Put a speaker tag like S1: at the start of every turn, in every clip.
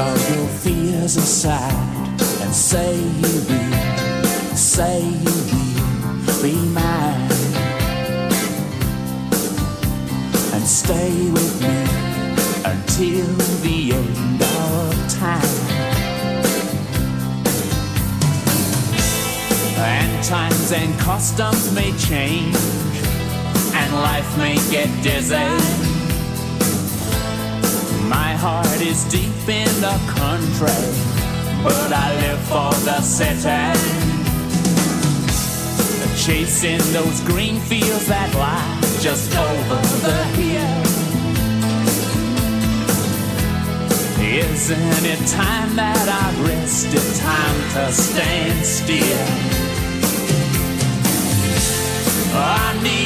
S1: All your fears aside and say you will, say you will be mine. And stay with me until the end of time. And times and customs may change, and life may get dizzy. Heart is deep in the country, but I live for the city. Chasing those green fields that lie just over the hill. Isn't it time that I rested? Time to stand still. I need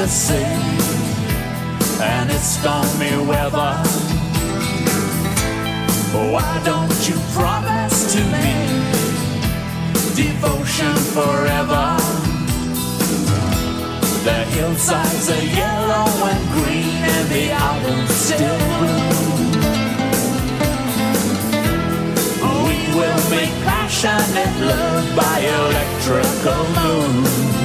S1: to sea, and it's stormy weather. Why don't you promise to me devotion forever? The hillsides are yellow the autumn's still blue. We will make passionate love by electrical moon.